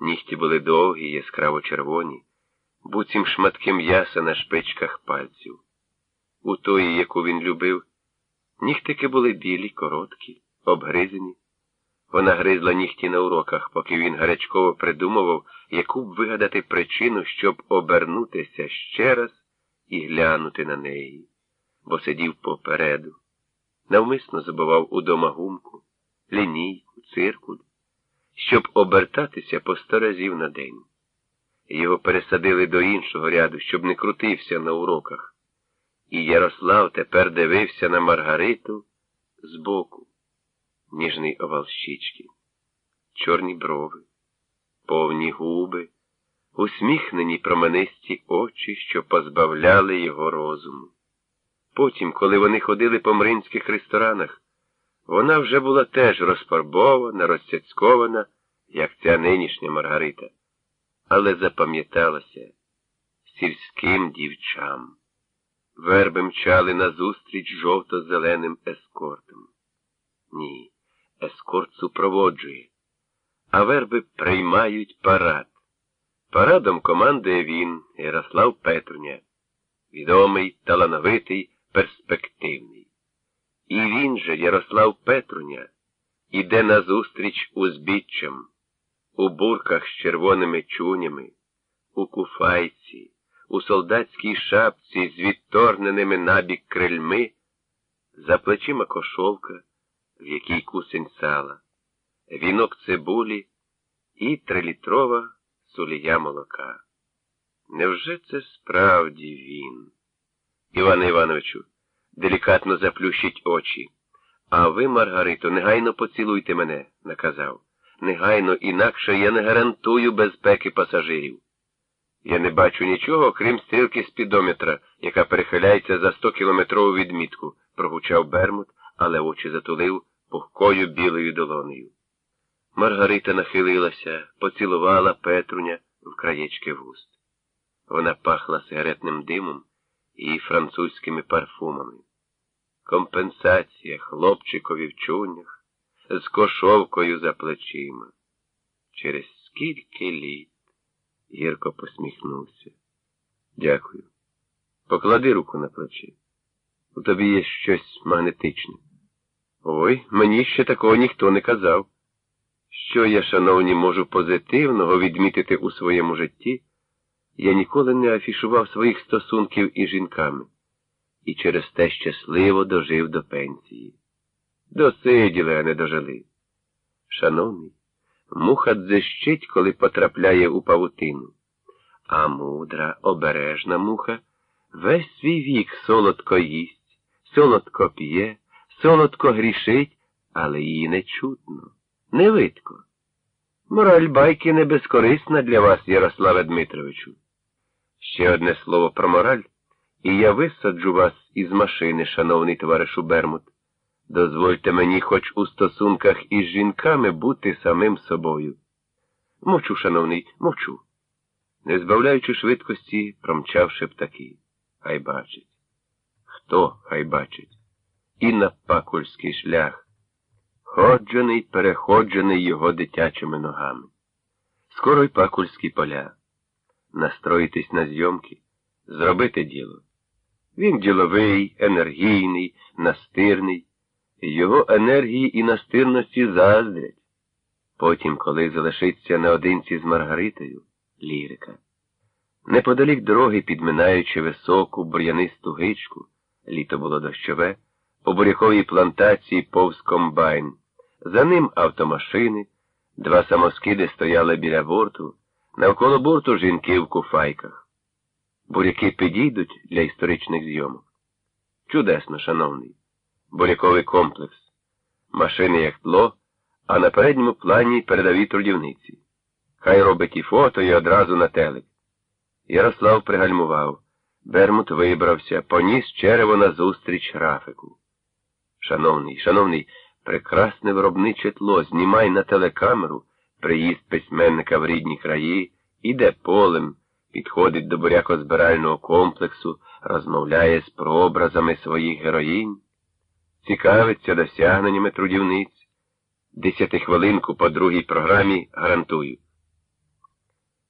Нігті були довгі, яскраво червоні, буцім шматки м'яса на шпичках пальців. У тої, яку він любив, нігтики були білі, короткі, обгризені. Вона гризла нігті на уроках, поки він гарячково придумував, яку б вигадати причину, щоб обернутися ще раз і глянути на неї, бо сидів попереду. Навмисно забував удома гумку, лінійку, циркуль, щоб обертатися по сто разів на день. Його пересадили до іншого ряду, щоб не крутився на уроках. І Ярослав тепер дивився на Маргариту збоку ніжний овал щічки, чорні брови, повні губи, усміхнені променисті очі, що позбавляли його розуму. Потім, коли вони ходили по мринських ресторанах, вона вже була теж розфарбована, розцяцькована, як ця нинішня Маргарита, але запам'яталася сільським дівчам. Верби мчали назустріч жовто-зеленим ескортом. Ні ескорт супроводжує, а верби приймають парад. Парадом командує він, Ярослав Петруня, відомий, талановитий, перспективний. І він же, Ярослав Петруня, іде назустріч узбіччям, у бурках з червоними чунями, у куфайці, у солдатській шапці з відторненими набік крильми, за плечима кошовка в якій кусень сала, вінок цибулі і трилітрова сулія молока. Невже це справді він? Іване Івановичу, делікатно заплющить очі. А ви, Маргарито, негайно поцілуйте мене, наказав. Негайно, інакше я не гарантую безпеки пасажирів. Я не бачу нічого, крім стрілки спідометра, яка перехиляється за сто кілометрову відмітку, прогучав Бермут, але очі затулив пухкою білою долонею. Маргарита нахилилася, поцілувала Петруня в краєчки вуст. Вона пахла сигаретним димом і французькими парфумами. Компенсація хлопчикові в чунях з кошовкою за плечима. Через скільки літ гірко посміхнувся. Дякую. Поклади руку на плечі. У тобі є щось магнетичне. Ой, мені ще такого ніхто не казав. Що я, шановні, можу позитивного відмітити у своєму житті, я ніколи не афішував своїх стосунків із жінками і через те щасливо дожив до пенсії. Досиділи, а не дожили. Шановний, муха дзищить, коли потрапляє у павутину, а мудра, обережна муха весь свій вік солодко їсть, солодко п'є солодко грішить, але її не чутно, не видко. Мораль байки не безкорисна для вас, Ярославе Дмитровичу. Ще одне слово про мораль, і я висаджу вас із машини, шановний товаришу Бермут. Дозвольте мені хоч у стосунках із жінками бути самим собою. Мовчу, шановний, мовчу. Не збавляючи швидкості, промчавши птаки. Хай бачить. Хто хай бачить? і на пакульський шлях, ходжений, переходжений його дитячими ногами. Скоро й пакульські поля. Настроїтись на зйомки, зробити діло. Він діловий, енергійний, настирний, його енергії і настирності заздрять. Потім, коли залишиться наодинці з Маргаритою, лірика. Неподалік дороги, підминаючи високу, бур'янисту гичку, літо було дощове, по буряковій плантації повз комбайн. За ним автомашини, два самоскиди стояли біля борту, навколо борту жінки в куфайках. Буряки підійдуть для історичних зйомок. Чудесно, шановний. Буряковий комплекс. Машини як тло, а на передньому плані передові трудівниці. Хай робить і фото, і одразу на телек. Ярослав пригальмував. Бермут вибрався, поніс черево назустріч Рафику. Шановний, шановний, прекрасне виробниче тло, знімай на телекамеру, приїзд письменника в рідні краї, іде полем, підходить до бурякозбирального комплексу, розмовляє з прообразами своїх героїнь, цікавиться досягненнями трудівниць. Десятихвилинку по другій програмі гарантую.